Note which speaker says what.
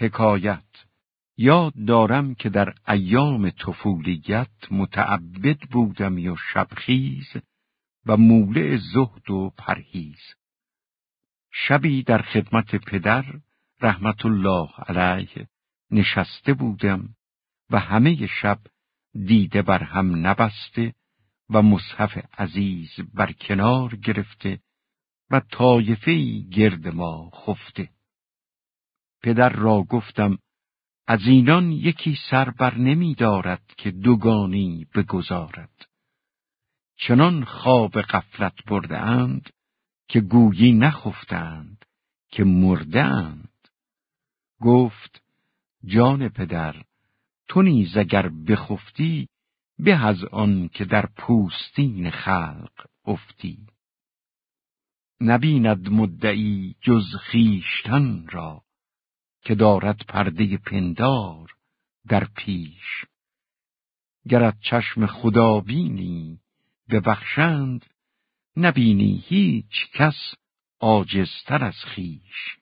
Speaker 1: حکایت یاد دارم که در ایام طفولیت متعبد بودم و شبخیز و مولع زهد و پرهیز. شبی در خدمت پدر رحمت الله علیه نشسته بودم و همه شب دیده بر هم نبسته و مصحف عزیز بر کنار گرفته و طایفه گرد ما خفته. پدر را گفتم از اینان یکی سر بر نمی دارد که دوگانی بگذارد. چنان خواب قفلت برده اند که گویی نخفتند که مرده اند. گفت جان پدر تو نیز اگر بخفتی به از آن که در پوستین خلق افتی. نبیند مدعی جز خیشتن را که دارد پرده پندار در پیش. گرت چشم خدا بینی ببخشند نبینی هیچ کس عاجزتر از خیش